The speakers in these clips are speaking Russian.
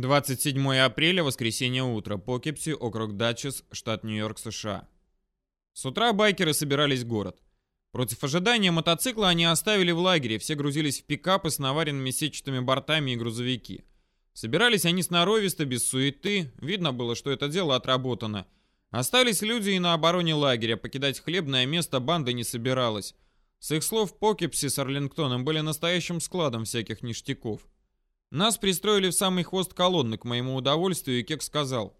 27 апреля, воскресенье утро, Покепси, округ Датчес, штат Нью-Йорк, США. С утра байкеры собирались в город. Против ожидания мотоцикла они оставили в лагере, все грузились в пикапы с наваренными сетчатыми бортами и грузовики. Собирались они сноровисто, без суеты, видно было, что это дело отработано. Остались люди и на обороне лагеря, покидать хлебное место банда не собиралась. С их слов, Покепси с Арлингтоном были настоящим складом всяких ништяков. Нас пристроили в самый хвост колонны, к моему удовольствию, и Кек сказал.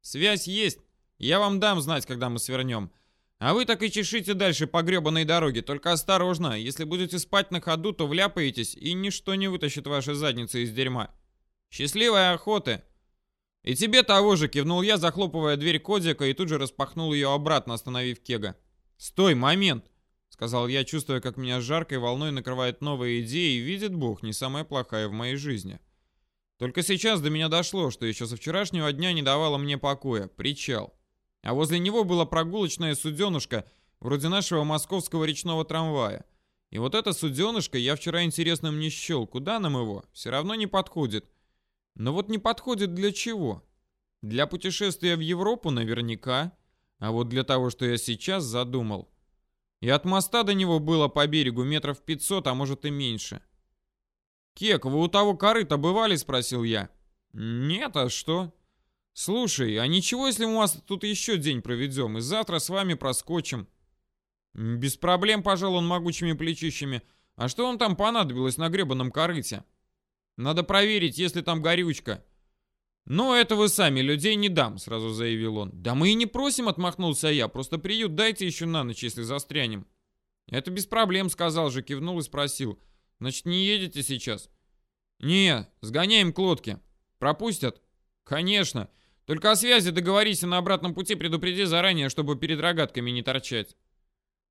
«Связь есть. Я вам дам знать, когда мы свернем. А вы так и чешите дальше по гребаной дороге, только осторожно. Если будете спать на ходу, то вляпаетесь, и ничто не вытащит ваши задницы из дерьма. Счастливой охоты!» «И тебе того же!» — кивнул я, захлопывая дверь кодика, и тут же распахнул ее обратно, остановив Кега. «Стой, момент!» Сказал я, чувствуя, как меня жаркой волной накрывает новая идея, и видит Бог, не самая плохая в моей жизни. Только сейчас до меня дошло, что еще со вчерашнего дня не давало мне покоя. Причал. А возле него было прогулочное суденышко, вроде нашего московского речного трамвая. И вот это суденышко я вчера интересным не счел. Куда нам его? Все равно не подходит. Но вот не подходит для чего? Для путешествия в Европу наверняка. А вот для того, что я сейчас задумал, и от моста до него было по берегу метров 500, а может и меньше. «Кек, вы у того корыта бывали?» — спросил я. «Нет, а что?» «Слушай, а ничего, если мы вас тут еще день проведем, и завтра с вами проскочим?» «Без проблем», — пожал он могучими плечищами. «А что вам там понадобилось на гребаном корыте?» «Надо проверить, есть ли там горючка». «Ну, это вы сами, людей не дам», — сразу заявил он. «Да мы и не просим», — отмахнулся я. «Просто приют дайте еще на ночь, если застрянем». «Это без проблем», — сказал же, кивнул и спросил. «Значит, не едете сейчас?» «Не, сгоняем к лодке. Пропустят?» «Конечно. Только о связи договорись и на обратном пути предупреди заранее, чтобы перед рогатками не торчать».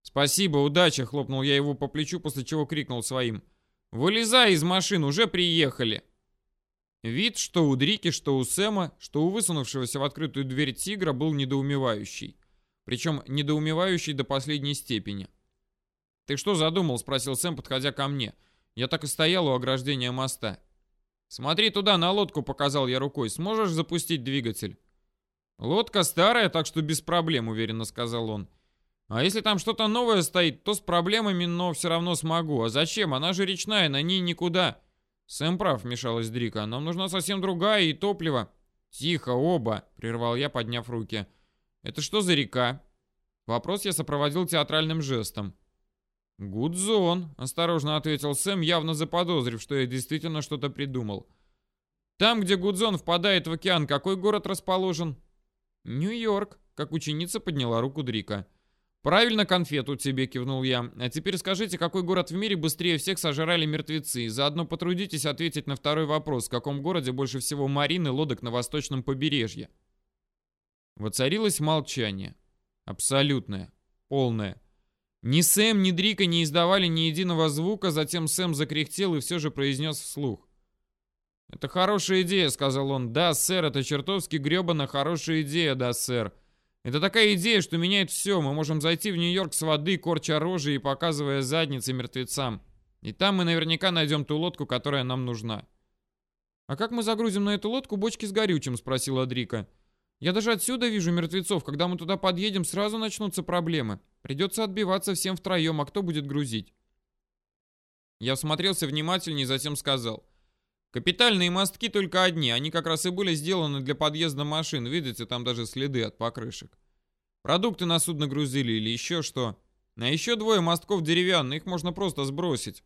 «Спасибо, удачи!» — хлопнул я его по плечу, после чего крикнул своим. «Вылезай из машин, уже приехали!» Вид, что у Дрики, что у Сэма, что у высунувшегося в открытую дверь тигра был недоумевающий. Причем недоумевающий до последней степени. «Ты что задумал?» — спросил Сэм, подходя ко мне. Я так и стоял у ограждения моста. «Смотри туда, на лодку», — показал я рукой. «Сможешь запустить двигатель?» «Лодка старая, так что без проблем», — уверенно сказал он. «А если там что-то новое стоит, то с проблемами, но все равно смогу. А зачем? Она же речная, на ней никуда». «Сэм прав», — вмешалась Дрика. «Нам нужна совсем другая и топливо». «Тихо, оба!» — прервал я, подняв руки. «Это что за река?» Вопрос я сопроводил театральным жестом. «Гудзон», — осторожно ответил Сэм, явно заподозрив, что я действительно что-то придумал. «Там, где Гудзон впадает в океан, какой город расположен?» «Нью-Йорк», — как ученица подняла руку Дрика. «Правильно конфету тебе», — кивнул я. «А теперь скажите, какой город в мире быстрее всех сожрали мертвецы? Заодно потрудитесь ответить на второй вопрос. В каком городе больше всего марин и лодок на восточном побережье?» Воцарилось молчание. Абсолютное. Полное. Ни Сэм, ни Дрика не издавали ни единого звука, затем Сэм закряхтел и все же произнес вслух. «Это хорошая идея», — сказал он. «Да, сэр, это чертовски гребана хорошая идея, да, сэр». Это такая идея, что меняет все. Мы можем зайти в Нью-Йорк с воды, корча рожи и показывая задницы мертвецам. И там мы наверняка найдем ту лодку, которая нам нужна. «А как мы загрузим на эту лодку бочки с горючим?» — спросила Дрика. «Я даже отсюда вижу мертвецов. Когда мы туда подъедем, сразу начнутся проблемы. Придется отбиваться всем втроем, а кто будет грузить?» Я всмотрелся внимательнее, затем сказал. «Капитальные мостки только одни. Они как раз и были сделаны для подъезда машин. Видите, там даже следы от покрышек. Продукты на судно грузили или еще что. А еще двое мостков деревянные, их можно просто сбросить.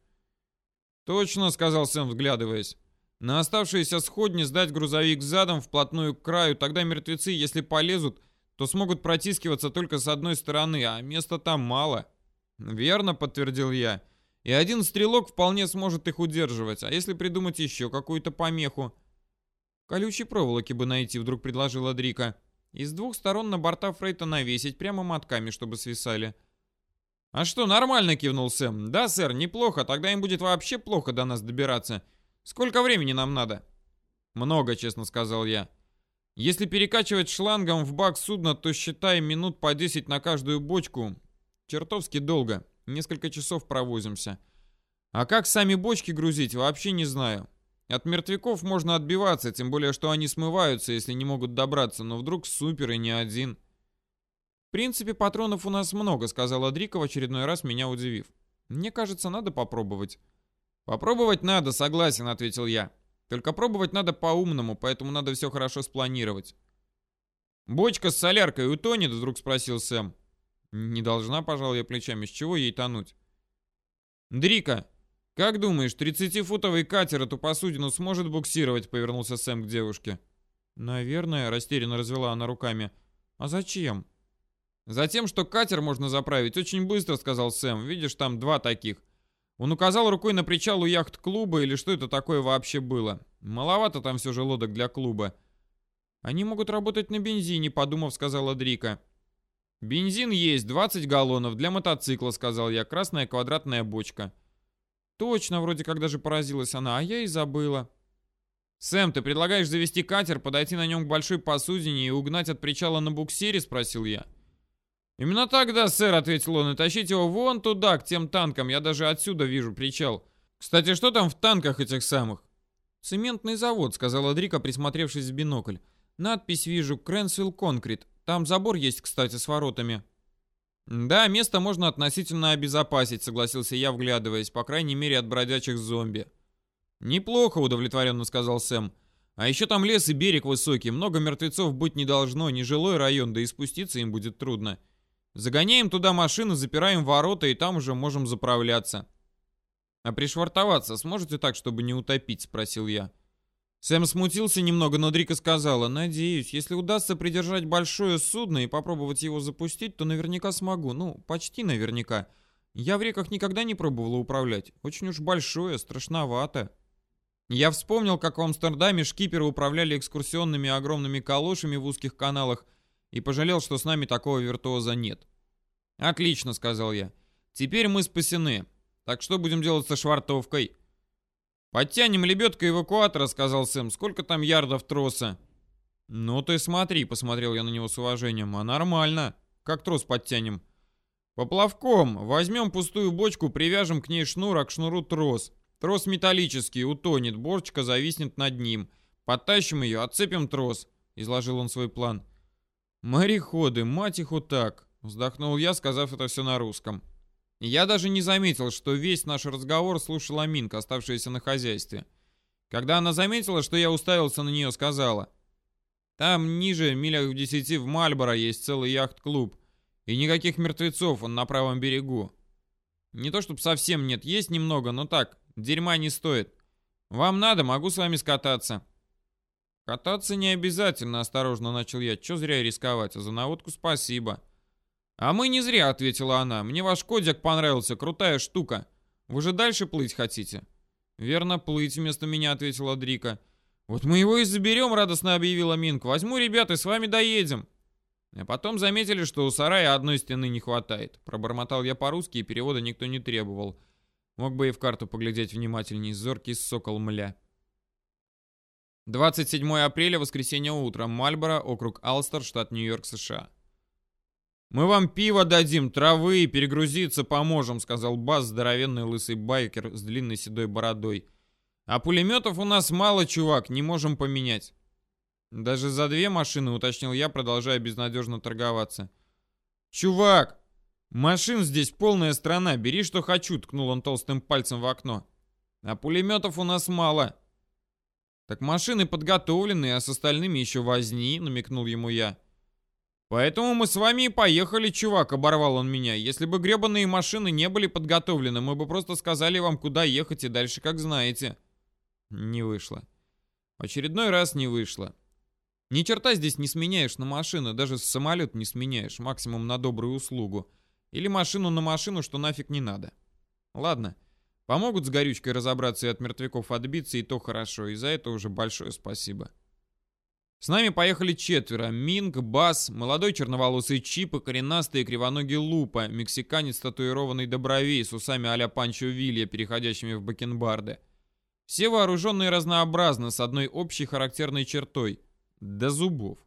Точно, сказал Сэм, взглядываясь. На оставшиеся сходни сдать грузовик задом вплотную к краю, тогда мертвецы, если полезут, то смогут протискиваться только с одной стороны, а места там мало. Верно, подтвердил я. И один стрелок вполне сможет их удерживать, а если придумать еще какую-то помеху? Колючие проволоки бы найти, вдруг предложила Дрика. И с двух сторон на борта Фрейта навесить прямо мотками, чтобы свисали. «А что, нормально?» — кивнул Сэм. «Да, сэр, неплохо. Тогда им будет вообще плохо до нас добираться. Сколько времени нам надо?» «Много», — честно сказал я. «Если перекачивать шлангом в бак судна, то считай минут по 10 на каждую бочку. Чертовски долго. Несколько часов провозимся. А как сами бочки грузить, вообще не знаю. От мертвяков можно отбиваться, тем более, что они смываются, если не могут добраться, но вдруг супер и не один. В принципе, патронов у нас много, сказала Дрика очередной раз, меня удивив. Мне кажется, надо попробовать. Попробовать надо, согласен, ответил я. Только пробовать надо по-умному, поэтому надо все хорошо спланировать. «Бочка с соляркой утонет?» — вдруг спросил Сэм. «Не должна, пожал я плечами. С чего ей тонуть?» «Дрика, как думаешь, 30-футовый катер эту посудину сможет буксировать?» — повернулся Сэм к девушке. «Наверное», — растерянно развела она руками. «А зачем?» «Затем, что катер можно заправить очень быстро», — сказал Сэм. «Видишь, там два таких. Он указал рукой на причал у яхт-клуба, или что это такое вообще было. Маловато там все же лодок для клуба. Они могут работать на бензине, подумав, сказала Дрика. Бензин есть, 20 галлонов, для мотоцикла, сказал я, красная квадратная бочка. Точно, вроде как даже поразилась она, а я и забыла. «Сэм, ты предлагаешь завести катер, подойти на нем к большой посудине и угнать от причала на буксире?» — спросил я. «Именно так, да, сэр», — ответил он, — «и тащить его вон туда, к тем танкам, я даже отсюда вижу причал. Кстати, что там в танках этих самых?» «Цементный завод», — сказала Дрика, присмотревшись в бинокль. «Надпись вижу «Крэнсвилл Конкрет». Там забор есть, кстати, с воротами». «Да, место можно относительно обезопасить», — согласился я, вглядываясь, по крайней мере, от бродячих зомби. «Неплохо», — удовлетворенно сказал Сэм. «А еще там лес и берег высокий, много мертвецов быть не должно, нежилой район, да и спуститься им будет трудно. Загоняем туда машины, запираем ворота и там уже можем заправляться. А пришвартоваться сможете так, чтобы не утопить, спросил я. Сэм смутился немного, но Дрика сказала, «Надеюсь, если удастся придержать большое судно и попробовать его запустить, то наверняка смогу. Ну, почти наверняка. Я в реках никогда не пробовала управлять. Очень уж большое, страшновато». Я вспомнил, как в Амстердаме шкиперы управляли экскурсионными огромными калошами в узких каналах, и пожалел, что с нами такого виртуоза нет. «Отлично», — сказал я. «Теперь мы спасены. Так что будем делать со швартовкой?» «Подтянем лебедка эвакуатора», — сказал Сэм. «Сколько там ярдов троса?» «Ну ты смотри», — посмотрел я на него с уважением. «А нормально. Как трос подтянем?» «Поплавком. Возьмем пустую бочку, привяжем к ней шнур, а к шнуру трос. Трос металлический, утонет, борчка зависнет над ним. Подтащим ее, отцепим трос», — изложил он свой план. «Мореходы, мать их вот так!» — вздохнул я, сказав это все на русском. Я даже не заметил, что весь наш разговор слушала Минка, оставшаяся на хозяйстве. Когда она заметила, что я уставился на нее, сказала. «Там ниже, милях в десяти, в Мальборо есть целый яхт-клуб. И никаких мертвецов, он на правом берегу. Не то чтобы совсем нет, есть немного, но так, дерьма не стоит. Вам надо, могу с вами скататься». «Кататься не обязательно», — осторожно начал я. «Чё зря рисковать? А за наводку спасибо». «А мы не зря», — ответила она. «Мне ваш кодик понравился, крутая штука. Вы же дальше плыть хотите?» «Верно, плыть вместо меня», — ответила Дрика. «Вот мы его и заберем», — радостно объявила Минк. «Возьму ребят и с вами доедем». А потом заметили, что у сарая одной стены не хватает. Пробормотал я по-русски, и перевода никто не требовал. Мог бы и в карту поглядеть внимательней. Зоркий сокол мля. 27 апреля, воскресенье утром, Мальборо, округ Алстер, штат Нью-Йорк, США. «Мы вам пиво дадим, травы, перегрузиться поможем», — сказал Бас, здоровенный лысый байкер с длинной седой бородой. «А пулеметов у нас мало, чувак, не можем поменять». «Даже за две машины», — уточнил я, продолжая безнадежно торговаться. «Чувак, машин здесь полная страна, бери что хочу», — ткнул он толстым пальцем в окно. «А пулеметов у нас мало». «Так машины подготовлены, а с остальными еще возни», — намекнул ему я. «Поэтому мы с вами и поехали, чувак», — оборвал он меня. «Если бы гребаные машины не были подготовлены, мы бы просто сказали вам, куда ехать и дальше как знаете». Не вышло. Очередной раз не вышло. Ни черта здесь не сменяешь на машины, даже самолет не сменяешь, максимум на добрую услугу. Или машину на машину, что нафиг не надо. Ладно. Помогут с горючкой разобраться и от мертвяков отбиться, и то хорошо, и за это уже большое спасибо. С нами поехали четверо. Минг, Бас, молодой черноволосый Чип и коренастый кривоногий Лупа, мексиканец, татуированный до бровей, с усами а-ля Панчо Вилья, переходящими в бакенбарды. Все вооруженные разнообразно, с одной общей характерной чертой — до зубов.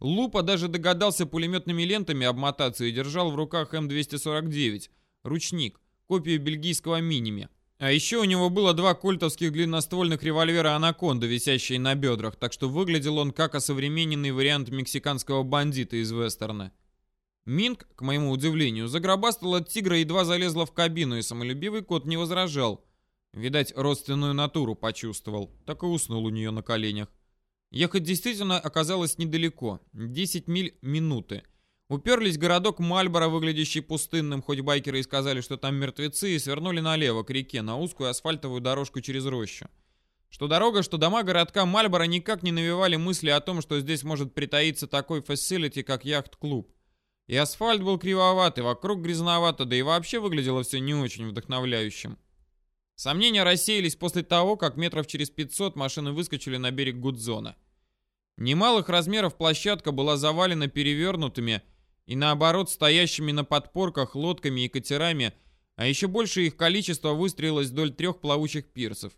Лупа даже догадался пулеметными лентами обмотаться и держал в руках М249, ручник, копию бельгийского миними. А еще у него было два культовских длинноствольных револьвера «Анаконда», висящие на бедрах, так что выглядел он как осовремененный вариант мексиканского бандита из вестерна. Минг, к моему удивлению, загробастал от тигра и едва залезла в кабину, и самолюбивый кот не возражал. Видать, родственную натуру почувствовал, так и уснул у нее на коленях. Ехать действительно оказалось недалеко, 10 миль минуты. Уперлись в городок Мальборо, выглядящий пустынным, хоть байкеры и сказали, что там мертвецы, и свернули налево, к реке, на узкую асфальтовую дорожку через рощу. Что дорога, что дома городка Мальборо никак не навевали мысли о том, что здесь может притаиться такой фасилити, как яхт-клуб. И асфальт был кривоватый, вокруг грязновато, да и вообще выглядело все не очень вдохновляющим. Сомнения рассеялись после того, как метров через 500 машины выскочили на берег Гудзона. Немалых размеров площадка была завалена перевернутыми и наоборот стоящими на подпорках лодками и катерами, а еще больше их количество выстроилось вдоль трех плавучих пирсов.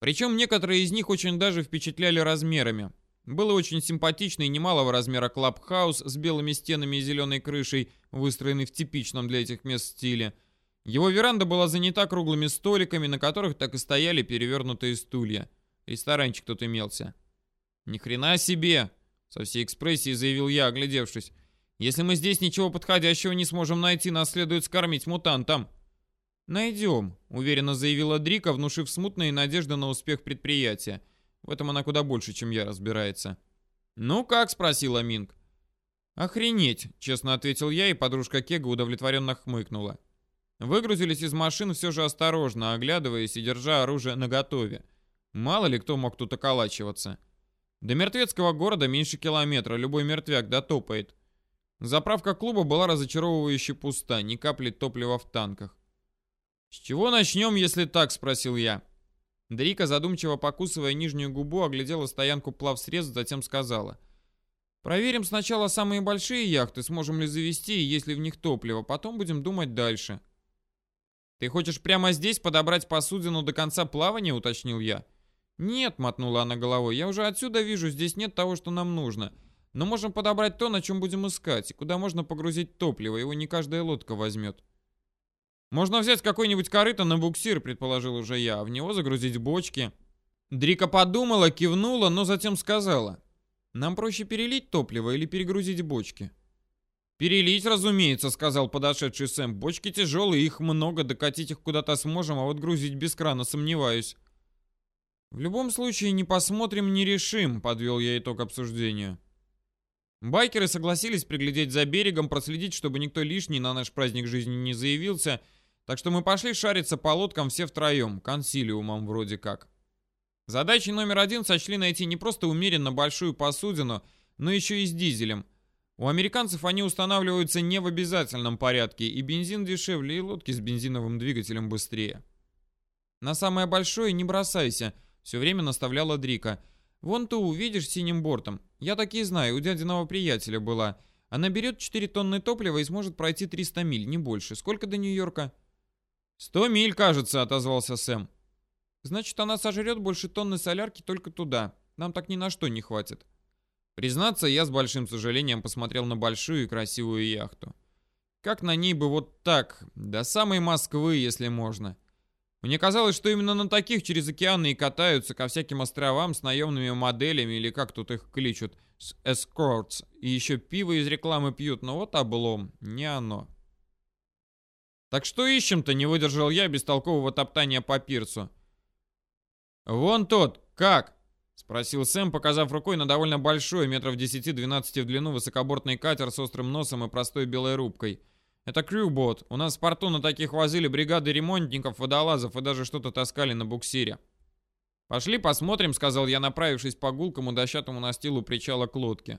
Причем некоторые из них очень даже впечатляли размерами. Было очень симпатичный немалого размера клабхаус с белыми стенами и зеленой крышей, выстроенный в типичном для этих мест стиле. Его веранда была занята круглыми столиками, на которых так и стояли перевернутые стулья. Ресторанчик тут имелся. «Ни хрена себе!» — со всей экспрессией заявил я, оглядевшись. «Если мы здесь ничего подходящего не сможем найти, нас следует скормить мутантам». «Найдем», — уверенно заявила Дрика, внушив смутные надежды на успех предприятия. В этом она куда больше, чем я, разбирается. «Ну как?» — спросила Минг. «Охренеть!» — честно ответил я, и подружка Кега удовлетворенно хмыкнула. Выгрузились из машин все же осторожно, оглядываясь и держа оружие наготове. Мало ли кто мог тут околачиваться. До мертвецкого города меньше километра, любой мертвяк дотопает. Заправка клуба была разочаровывающе пуста, ни капли топлива в танках. «С чего начнем, если так?» — спросил я. Дрика, задумчиво покусывая нижнюю губу, оглядела стоянку плавсредств, затем сказала. «Проверим сначала самые большие яхты, сможем ли завести есть ли в них топливо, потом будем думать дальше». «Ты хочешь прямо здесь подобрать посудину до конца плавания?» — уточнил я. «Нет», — мотнула она головой, — «я уже отсюда вижу, здесь нет того, что нам нужно. Но можем подобрать то, на чем будем искать, и куда можно погрузить топливо, его не каждая лодка возьмет». «Можно взять какой-нибудь корыто на буксир», — предположил уже я, — «а в него загрузить бочки». Дрика подумала, кивнула, но затем сказала. «Нам проще перелить топливо или перегрузить бочки?» «Перелить, разумеется», — сказал подошедший Сэм. «Бочки тяжелые, их много, докатить их куда-то сможем, а вот грузить без крана сомневаюсь». «В любом случае, не посмотрим, не решим», — подвел я итог обсуждению. Байкеры согласились приглядеть за берегом, проследить, чтобы никто лишний на наш праздник жизни не заявился, так что мы пошли шариться по лодкам все втроем, консилиумом вроде как. Задачей номер один сочли найти не просто умеренно большую посудину, но еще и с дизелем. У американцев они устанавливаются не в обязательном порядке, и бензин дешевле, и лодки с бензиновым двигателем быстрее. На самое большое не бросайся, все время наставляла Дрика. «Вон ту увидишь синим бортом. Я такие знаю, у дядиного приятеля была. Она берет 4 тонны топлива и сможет пройти 300 миль, не больше. Сколько до Нью-Йорка?» «Сто миль, кажется», — отозвался Сэм. «Значит, она сожрет больше тонны солярки только туда. Нам так ни на что не хватит». Признаться, я с большим сожалением посмотрел на большую и красивую яхту. Как на ней бы вот так, до самой Москвы, если можно. Мне казалось, что именно на таких через океаны и катаются ко всяким островам с наемными моделями, или как тут их кличут, с escorts, и еще пиво из рекламы пьют, но вот облом, не оно. Так что ищем-то, не выдержал я бестолкового топтания по пирсу. Вон тот, как? Спросил Сэм, показав рукой на довольно большой, метров 10-12 в длину, высокобортный катер с острым носом и простой белой рубкой. Это крюбот. У нас в порту на таких возили бригады ремонтников, водолазов и даже что-то таскали на буксире. «Пошли посмотрим», — сказал я, направившись по гулкому дощатому настилу причала к лодке.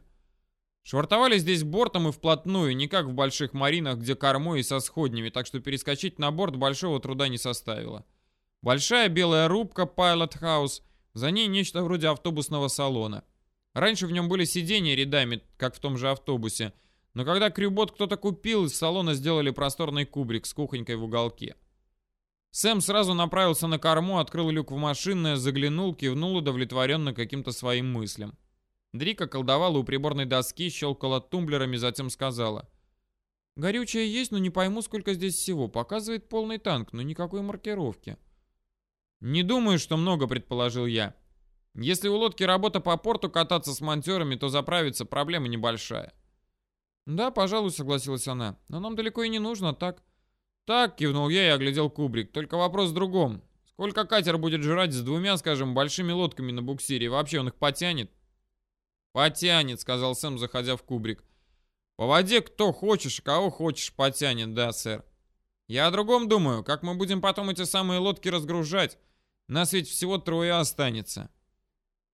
Швартовали здесь бортом и вплотную, не как в больших маринах, где кормой и со сходнями, так что перескочить на борт большого труда не составило. Большая белая рубка Pilot House, за ней нечто вроде автобусного салона. Раньше в нем были сиденья рядами, как в том же автобусе — но когда крюбот кто-то купил, из салона сделали просторный кубрик с кухонькой в уголке. Сэм сразу направился на корму, открыл люк в машинное, заглянул, кивнул удовлетворенно каким-то своим мыслям. Дрика колдовала у приборной доски, щелкала тумблерами, затем сказала. «Горючее есть, но не пойму, сколько здесь всего. Показывает полный танк, но никакой маркировки». «Не думаю, что много», — предположил я. «Если у лодки работа по порту кататься с монтерами, то заправиться проблема небольшая». «Да, пожалуй», — согласилась она. «Но нам далеко и не нужно, так?» «Так», — кивнул я и оглядел кубрик. «Только вопрос в другом. Сколько катер будет жрать с двумя, скажем, большими лодками на буксире? Вообще он их потянет?» «Потянет», — сказал Сэм, заходя в кубрик. «По воде кто хочешь, кого хочешь потянет, да, сэр. Я о другом думаю, как мы будем потом эти самые лодки разгружать. Нас ведь всего трое останется».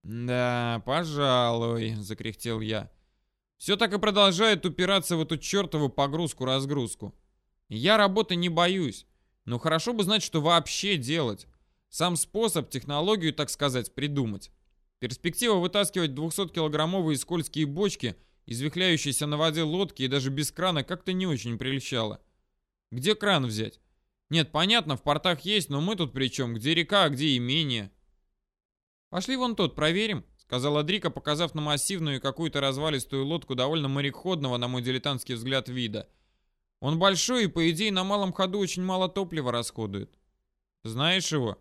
«Да, пожалуй», — закряхтел я. «Все так и продолжает упираться в эту чертову погрузку-разгрузку. Я работы не боюсь, но хорошо бы знать, что вообще делать. Сам способ, технологию, так сказать, придумать. Перспектива вытаскивать 200-килограммовые скользкие бочки из вихляющейся на воде лодки и даже без крана как-то не очень прельщала. Где кран взять? Нет, понятно, в портах есть, но мы тут при чем? Где река, а где имение? Пошли вон тот, проверим, сказала Дрика, показав на массивную какую-то развалистую лодку довольно мореходного, на мой дилетантский взгляд, вида. Он большой и, по идее, на малом ходу очень мало топлива расходует. Знаешь его?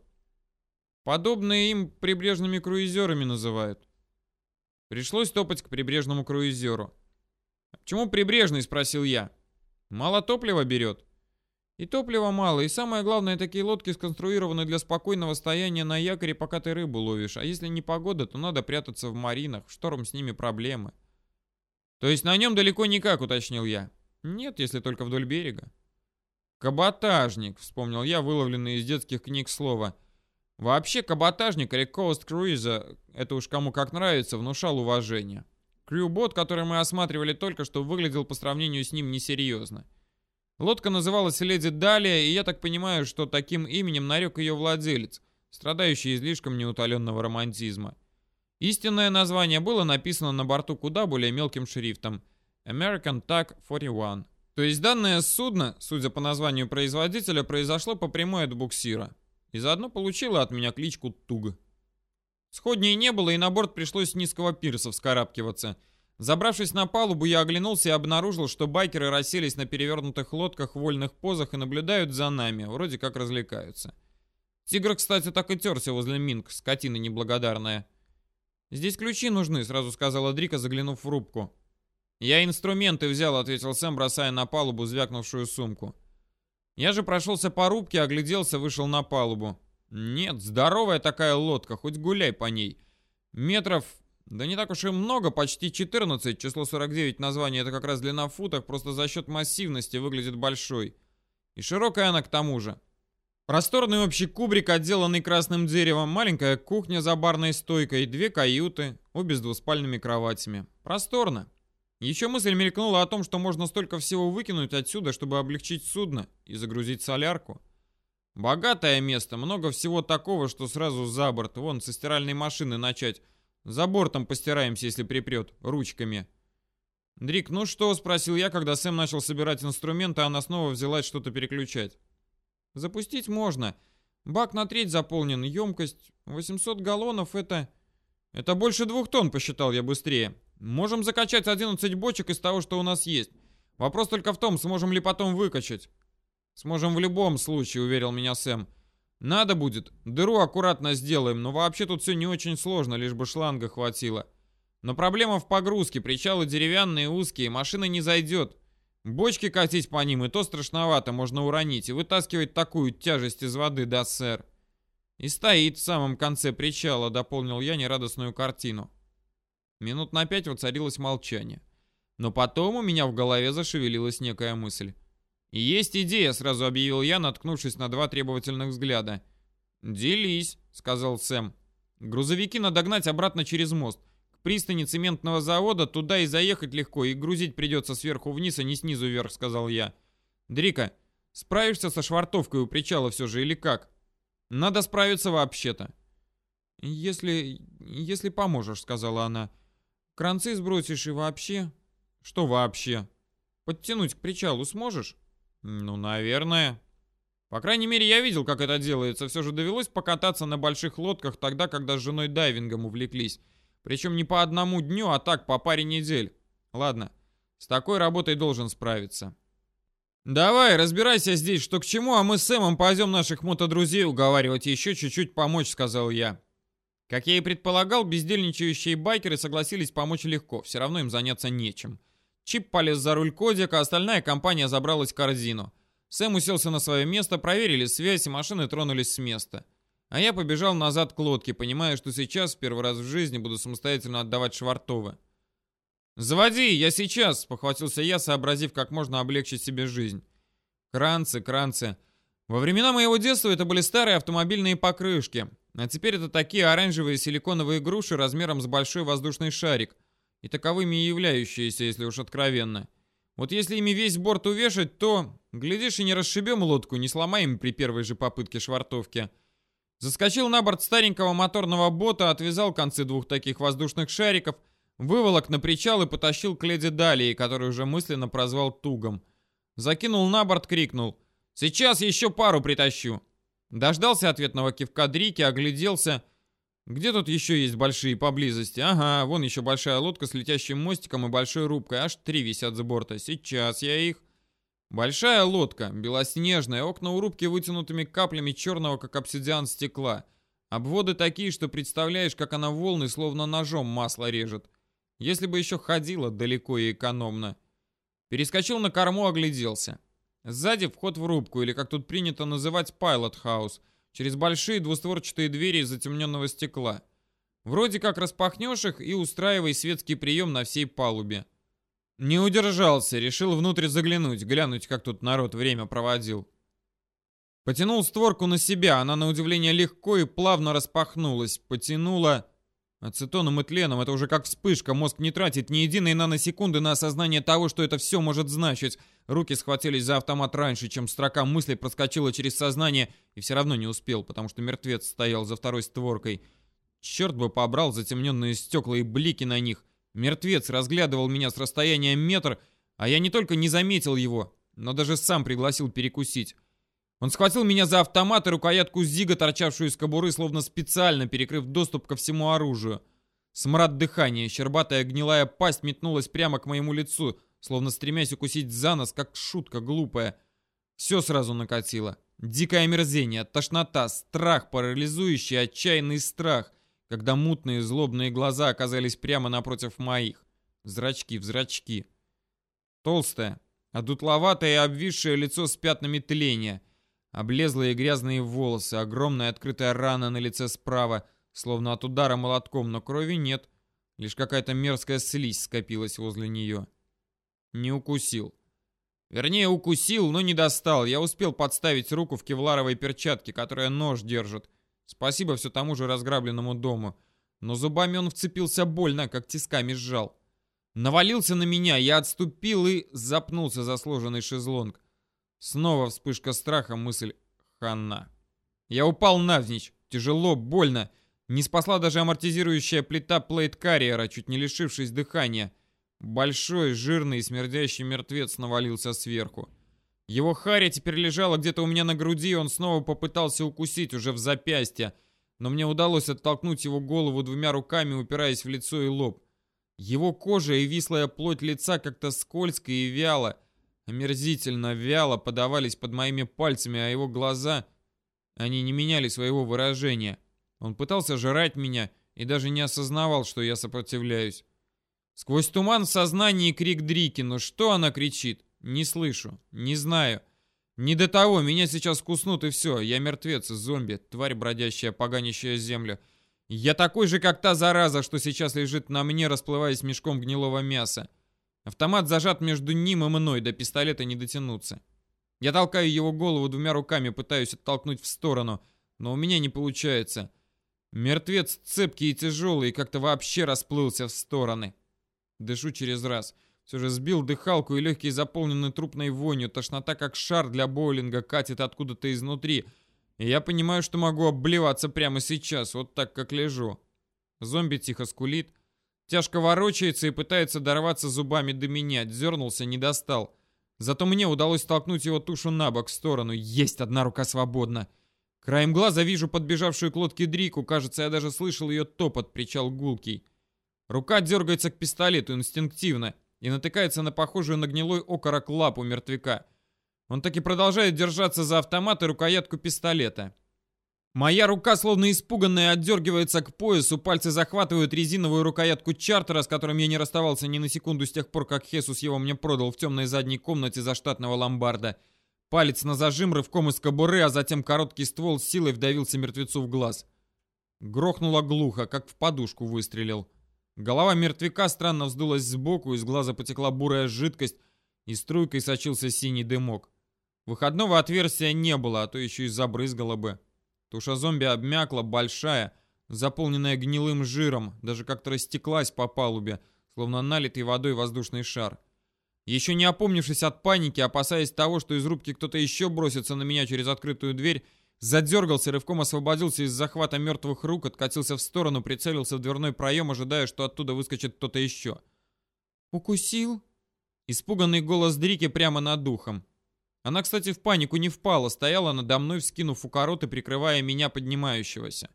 Подобные им прибрежными круизерами называют. Пришлось топать к прибрежному круизеру. «Почему прибрежный?» — спросил я. «Мало топлива берет?» «И топлива мало, и самое главное, такие лодки сконструированы для спокойного стояния на якоре, пока ты рыбу ловишь. А если не погода, то надо прятаться в маринах, в шторм с ними проблемы». «То есть на нем далеко никак», — уточнил я. «Нет, если только вдоль берега». «Каботажник», — вспомнил я, выловленный из детских книг слово — Вообще, каботажник или Coast Cruiser, это уж кому как нравится, внушал уважение. Крюбот, который мы осматривали только что, выглядел по сравнению с ним несерьезно. Лодка называлась «Леди Далия», и я так понимаю, что таким именем нарек ее владелец, страдающий излишком неутоленного романтизма. Истинное название было написано на борту куда более мелким шрифтом «American TAC 41». То есть данное судно, судя по названию производителя, произошло по прямой от буксира и заодно получила от меня кличку Туг. Сходней не было, и на борт пришлось с низкого пирса вскарабкиваться. Забравшись на палубу, я оглянулся и обнаружил, что байкеры расселись на перевернутых лодках в вольных позах и наблюдают за нами, вроде как развлекаются. Тигр, кстати, так и терся возле Минг, скотина неблагодарная. «Здесь ключи нужны», — сразу сказала Дрика, заглянув в рубку. «Я инструменты взял», — ответил Сэм, бросая на палубу звякнувшую сумку. Я же прошелся по рубке, огляделся, вышел на палубу. Нет, здоровая такая лодка, хоть гуляй по ней. Метров, да не так уж и много, почти 14, число 49 название это как раз длина в футах, просто за счет массивности выглядит большой. И широкая она к тому же. Просторный общий кубрик, отделанный красным деревом, маленькая кухня за барной стойкой, две каюты, обе с двуспальными кроватями. Просторно. Еще мысль мелькнула о том, что можно столько всего выкинуть отсюда, чтобы облегчить судно и загрузить солярку. Богатое место, много всего такого, что сразу за борт. Вон, со стиральной машины начать. За бортом постираемся, если припрет, ручками. «Дрик, ну что?» — спросил я, когда Сэм начал собирать инструменты, а она снова взялась что-то переключать. «Запустить можно. Бак на треть заполнен, емкость 800 галлонов — это...» «Это больше двух тонн», — посчитал я быстрее. Можем закачать 11 бочек из того, что у нас есть. Вопрос только в том, сможем ли потом выкачать. Сможем в любом случае, уверил меня Сэм. Надо будет, дыру аккуратно сделаем, но вообще тут все не очень сложно, лишь бы шланга хватило. Но проблема в погрузке, причалы деревянные, узкие, машина не зайдет. Бочки катить по ним и то страшновато, можно уронить и вытаскивать такую тяжесть из воды, да, сэр. И стоит в самом конце причала, дополнил я нерадостную картину. Минут на пять воцарилось молчание. Но потом у меня в голове зашевелилась некая мысль. «Есть идея», — сразу объявил я, наткнувшись на два требовательных взгляда. «Делись», — сказал Сэм. «Грузовики надо гнать обратно через мост. К пристани цементного завода туда и заехать легко, и грузить придется сверху вниз, а не снизу вверх», — сказал я. «Дрика, справишься со швартовкой у причала все же или как?» «Надо справиться вообще-то». «Если... если поможешь», — сказала она. Кранцы сбросишь и вообще... Что вообще? Подтянуть к причалу сможешь? Ну, наверное. По крайней мере, я видел, как это делается. Все же довелось покататься на больших лодках тогда, когда с женой дайвингом увлеклись. Причем не по одному дню, а так по паре недель. Ладно, с такой работой должен справиться. «Давай, разбирайся здесь, что к чему, а мы с Сэмом пойдем наших мотодрузей уговаривать и еще чуть-чуть помочь», — сказал я. Как я и предполагал, бездельничающие байкеры согласились помочь легко, все равно им заняться нечем. Чип полез за руль кодика, остальная компания забралась в корзину. Сэм уселся на свое место, проверили связь, и машины тронулись с места. А я побежал назад к лодке, понимая, что сейчас, в первый раз в жизни, буду самостоятельно отдавать Швартова. «Заводи, я сейчас!» — похватился я, сообразив, как можно облегчить себе жизнь. Кранцы, кранцы. Во времена моего детства это были старые автомобильные покрышки, а теперь это такие оранжевые силиконовые груши размером с большой воздушный шарик, и таковыми и являющиеся, если уж откровенно. Вот если ими весь борт увешать, то, глядишь, и не расшибем лодку, не сломаем при первой же попытке швартовки. Заскочил на борт старенького моторного бота, отвязал концы двух таких воздушных шариков, выволок на причал и потащил к леди Далии, который уже мысленно прозвал Тугом. Закинул на борт, крикнул «Сейчас еще пару притащу!» Дождался ответного кивка Дрики, огляделся где тут еще есть большие поблизости? Ага, вон еще большая лодка с летящим мостиком и большой рубкой. Аж три висят за борта. Сейчас я их... Большая лодка, белоснежная, окна у рубки вытянутыми каплями черного, как обсидиан стекла. Обводы такие, что представляешь, как она волны словно ножом масло режет. Если бы еще ходила далеко и экономно. Перескочил на корму, огляделся. Сзади вход в рубку, или как тут принято называть, pilot house — через большие двустворчатые двери из затемненного стекла. Вроде как распахнешь их и устраивай светский прием на всей палубе. Не удержался, решил внутрь заглянуть, глянуть, как тут народ время проводил. Потянул створку на себя, она на удивление легко и плавно распахнулась. Потянула... Ацетоном и тленом это уже как вспышка, мозг не тратит ни единой наносекунды на осознание того, что это все может значить. Руки схватились за автомат раньше, чем строка мысли проскочила через сознание, и все равно не успел, потому что мертвец стоял за второй створкой. Черт бы побрал затемненные стекла и блики на них. Мертвец разглядывал меня с расстояния метр, а я не только не заметил его, но даже сам пригласил перекусить. Он схватил меня за автомат и рукоятку Зига, торчавшую из кобуры, словно специально перекрыв доступ ко всему оружию. Смрад дыхания, щербатая гнилая пасть метнулась прямо к моему лицу, словно стремясь укусить за нос, как шутка глупая. Все сразу накатило. Дикое омерзение, тошнота, страх, парализующий, отчаянный страх, когда мутные злобные глаза оказались прямо напротив моих. Зрачки в зрачки. Толстое, одутловатое и обвисшее лицо с пятнами тления — Облезлые грязные волосы, огромная открытая рана на лице справа, словно от удара молотком, но крови нет. Лишь какая-то мерзкая слизь скопилась возле нее. Не укусил. Вернее, укусил, но не достал. Я успел подставить руку в кевларовой перчатке, которая нож держит. Спасибо все тому же разграбленному дому. Но зубами он вцепился больно, как тисками сжал. Навалился на меня, я отступил и запнулся за сложенный шезлонг. Снова вспышка страха, мысль «Хана». Я упал навзничь. Тяжело, больно. Не спасла даже амортизирующая плита плейт-карриера, чуть не лишившись дыхания. Большой, жирный и смердящий мертвец навалился сверху. Его харя теперь лежала где-то у меня на груди, и он снова попытался укусить уже в запястье, но мне удалось оттолкнуть его голову двумя руками, упираясь в лицо и лоб. Его кожа и вислая плоть лица как-то скользко и вяло, омерзительно вяло подавались под моими пальцами, а его глаза... Они не меняли своего выражения. Он пытался жрать меня и даже не осознавал, что я сопротивляюсь. Сквозь туман в сознании крик Дрики, но что она кричит? Не слышу, не знаю. Не до того, меня сейчас куснут и все. Я мертвец, зомби, тварь, бродящая, поганящая землю. Я такой же, как та зараза, что сейчас лежит на мне, расплываясь мешком гнилого мяса. Автомат зажат между ним и мной, до пистолета не дотянуться. Я толкаю его голову двумя руками, пытаюсь оттолкнуть в сторону, но у меня не получается. Мертвец цепкий и тяжелый, и как-то вообще расплылся в стороны. Дышу через раз. Все же сбил дыхалку, и легкие заполнены трупной вонью. Тошнота, как шар для боулинга, катит откуда-то изнутри. И я понимаю, что могу обливаться прямо сейчас, вот так, как лежу. Зомби тихо скулит, Тяжко ворочается и пытается дорваться зубами до меня. Дернулся, не достал. Зато мне удалось толкнуть его тушу на бок в сторону. Есть одна рука свободна. Краем глаза вижу подбежавшую к лодке Дрику. Кажется, я даже слышал ее топот, причал гулкий. Рука дергается к пистолету инстинктивно и натыкается на похожую на гнилой окорок лапу мертвяка. Он таки продолжает держаться за автомат и рукоятку пистолета. Моя рука, словно испуганная, отдергивается к поясу, пальцы захватывают резиновую рукоятку чартера, с которым я не расставался ни на секунду с тех пор, как Хесус его мне продал в темной задней комнате за штатного ломбарда. Палец на зажим, рывком из кобуры, а затем короткий ствол с силой вдавился мертвецу в глаз. Грохнуло глухо, как в подушку выстрелил. Голова мертвяка странно вздулась сбоку, из глаза потекла бурая жидкость, и струйкой сочился синий дымок. Выходного отверстия не было, а то еще и забрызгало бы. Туша зомби обмякла, большая, заполненная гнилым жиром, даже как-то растеклась по палубе, словно налитый водой воздушный шар. Еще не опомнившись от паники, опасаясь того, что из рубки кто-то еще бросится на меня через открытую дверь, задергался, рывком освободился из захвата мертвых рук, откатился в сторону, прицелился в дверной проем, ожидая, что оттуда выскочит кто-то еще. «Укусил?» Испуганный голос Дрики прямо над духом. Она, кстати, в панику не впала, стояла надо мной, вскинув укорот и прикрывая меня поднимающегося.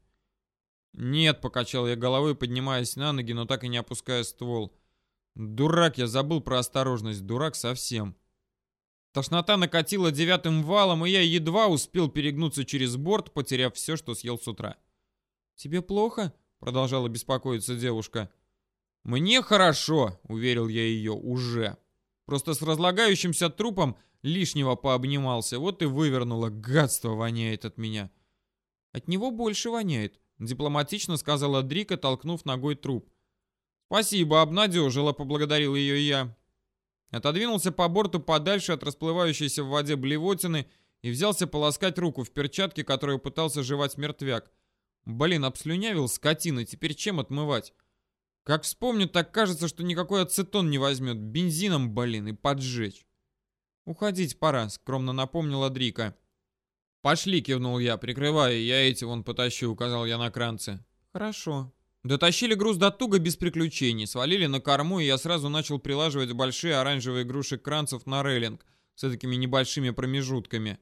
«Нет», — покачал я головой, поднимаясь на ноги, но так и не опуская ствол. «Дурак, я забыл про осторожность, дурак совсем». Тошнота накатила девятым валом, и я едва успел перегнуться через борт, потеряв все, что съел с утра. «Тебе плохо?» — продолжала беспокоиться девушка. «Мне хорошо», — уверил я ее, — «уже». Просто с разлагающимся трупом Лишнего пообнимался, вот и вывернуло. Гадство воняет от меня. От него больше воняет, дипломатично сказала Дрика, толкнув ногой труп. Спасибо, обнадежила, поблагодарил ее я. Отодвинулся по борту подальше от расплывающейся в воде блевотины и взялся полоскать руку в перчатке, которую пытался жевать мертвяк. Блин, обслюнявил скотина, теперь чем отмывать? Как вспомню, так кажется, что никакой ацетон не возьмет. Бензином, блин, и поджечь. «Уходить пора», — скромно напомнила Дрика. «Пошли», — кивнул я, прикрывая, я эти вон потащу, — указал я на кранцы. «Хорошо». Дотащили груз до туго без приключений, свалили на корму, и я сразу начал прилаживать большие оранжевые груши кранцев на рейлинг с такими небольшими промежутками.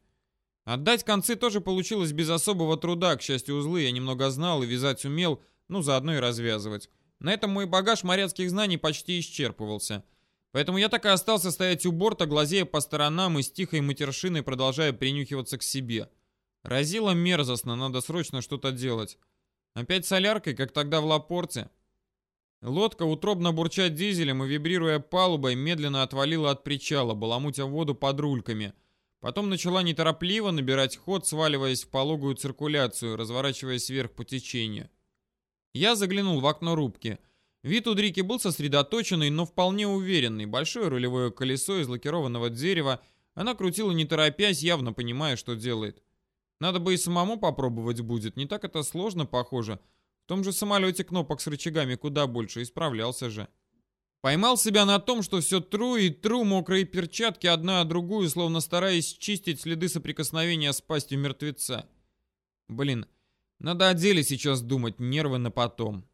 Отдать концы тоже получилось без особого труда, к счастью, узлы я немного знал и вязать умел, ну, заодно и развязывать. На этом мой багаж моряцких знаний почти исчерпывался. Поэтому я так и остался стоять у борта, глазея по сторонам и с тихой матершиной продолжая принюхиваться к себе. Разило мерзостно, надо срочно что-то делать. Опять соляркой, как тогда в Лапорте. Лодка, утробно бурча дизелем и вибрируя палубой, медленно отвалила от причала, баламутя воду под рульками. Потом начала неторопливо набирать ход, сваливаясь в пологую циркуляцию, разворачиваясь вверх по течению. Я заглянул в окно рубки — Вид у Дрики был сосредоточенный, но вполне уверенный. Большое рулевое колесо из лакированного дерева. Она крутила не торопясь, явно понимая, что делает. Надо бы и самому попробовать будет. Не так это сложно, похоже. В том же самолете кнопок с рычагами куда больше. Исправлялся же. Поймал себя на том, что все тру и тру мокрые перчатки одна о другую, словно стараясь чистить следы соприкосновения с пастью мертвеца. Блин, надо о деле сейчас думать, нервы на потом.